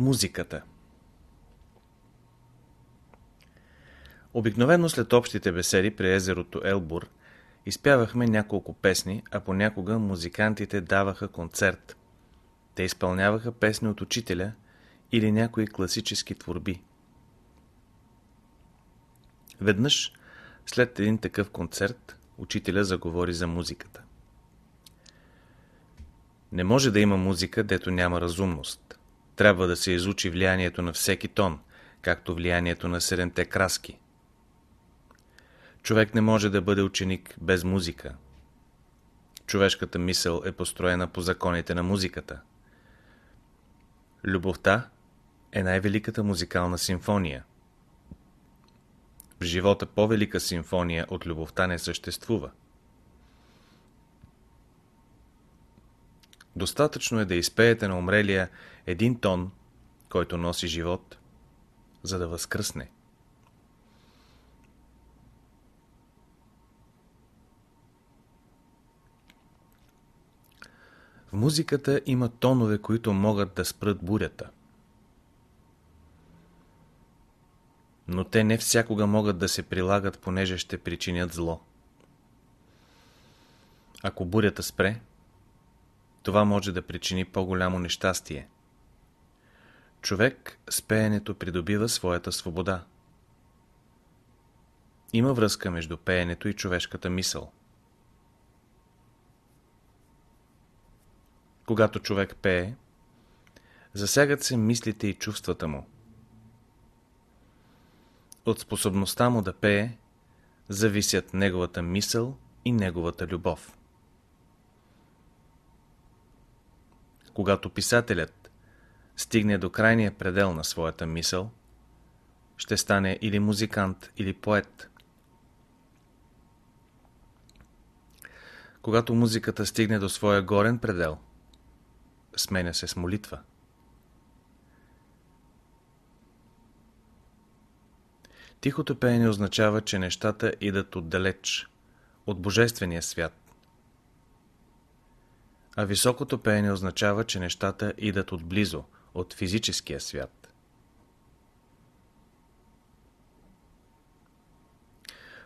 Музиката Обикновено след общите беседи при езерото Елбур изпявахме няколко песни, а понякога музикантите даваха концерт. Те изпълняваха песни от учителя или някои класически творби. Веднъж, след един такъв концерт, учителя заговори за музиката. Не може да има музика, дето няма разумност. Трябва да се изучи влиянието на всеки тон, както влиянието на седемте краски. Човек не може да бъде ученик без музика. Човешката мисъл е построена по законите на музиката. Любовта е най-великата музикална симфония. В живота по-велика симфония от любовта не съществува. Достатъчно е да изпеете на умрелия един тон, който носи живот, за да възкръсне. В музиката има тонове, които могат да спрат бурята. Но те не всякога могат да се прилагат, понеже ще причинят зло. Ако бурята спре, това може да причини по-голямо нещастие. Човек с пеенето придобива своята свобода. Има връзка между пеенето и човешката мисъл. Когато човек пее, засягат се мислите и чувствата му. От способността му да пее зависят неговата мисъл и неговата любов. Когато писателят стигне до крайния предел на своята мисъл, ще стане или музикант, или поет. Когато музиката стигне до своя горен предел, сменя се с молитва. Тихото пеене означава, че нещата идат отдалеч, от Божествения свят, а високото пеене означава, че нещата идат отблизо, от физическия свят.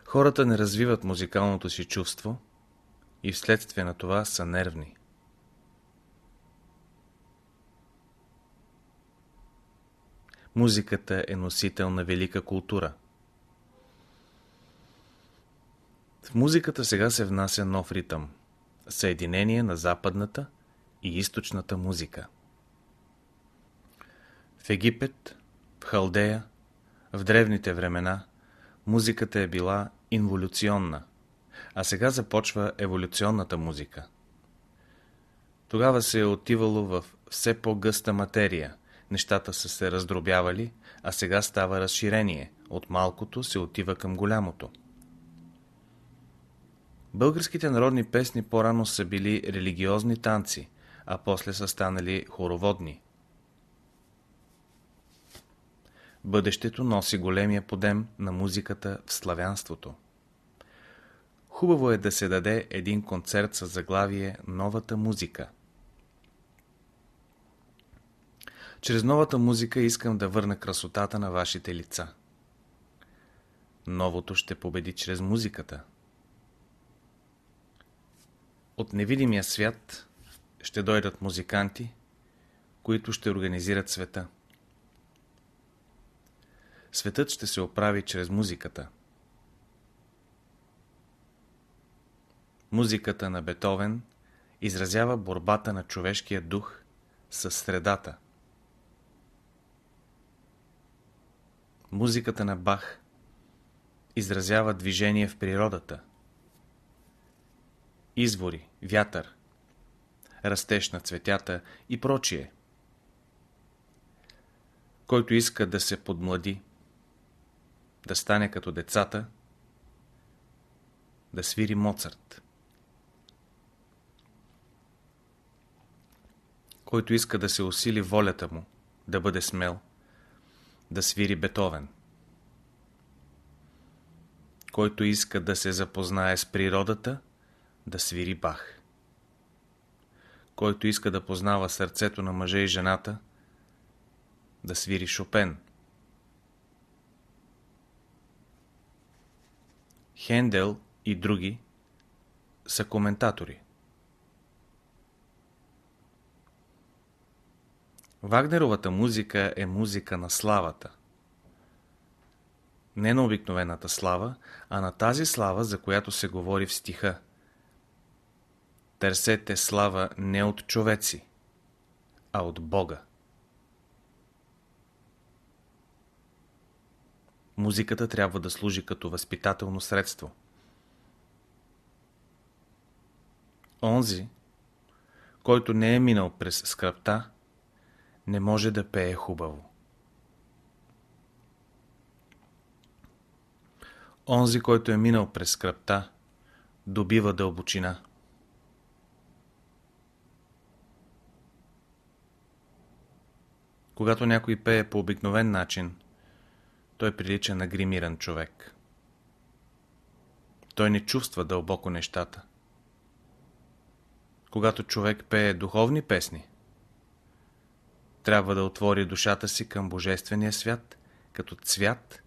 Хората не развиват музикалното си чувство и вследствие на това са нервни. Музиката е носител на велика култура. В музиката сега се внася нов ритъм – съединение на западната и източната музика. В Египет, в Халдея, в древните времена, музиката е била инволюционна, а сега започва еволюционната музика. Тогава се е отивало в все по-гъста материя, нещата са се раздробявали, а сега става разширение, от малкото се отива към голямото. Българските народни песни по-рано са били религиозни танци, а после са станали хороводни. Бъдещето носи големия подем на музиката в славянството. Хубаво е да се даде един концерт с заглавие «Новата музика». Чрез новата музика искам да върна красотата на вашите лица. Новото ще победи чрез музиката. От невидимия свят ще дойдат музиканти, които ще организират света. Светът ще се оправи чрез музиката. Музиката на Бетовен изразява борбата на човешкия дух с средата. Музиката на Бах изразява движение в природата – извори, вятър, растеж на цветята и прочие. Който иска да се подмлади, да стане като децата, да свири Моцарт. Който иска да се усили волята му, да бъде смел, да свири Бетовен. Който иска да се запознае с природата, да свири Бах. Който иска да познава сърцето на мъжа и жената, да свири Шопен. Хендел и други са коментатори. Вагнеровата музика е музика на славата. Не на обикновената слава, а на тази слава, за която се говори в стиха. Търсете слава не от човеци, а от Бога. Музиката трябва да служи като възпитателно средство. Онзи, който не е минал през скръпта, не може да пее хубаво. Онзи, който е минал през скръпта, добива дълбочина. Когато някой пее по обикновен начин, той прилича на гримиран човек. Той не чувства дълбоко нещата. Когато човек пее духовни песни, трябва да отвори душата си към Божествения свят, като цвят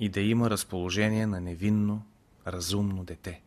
и да има разположение на невинно, разумно дете.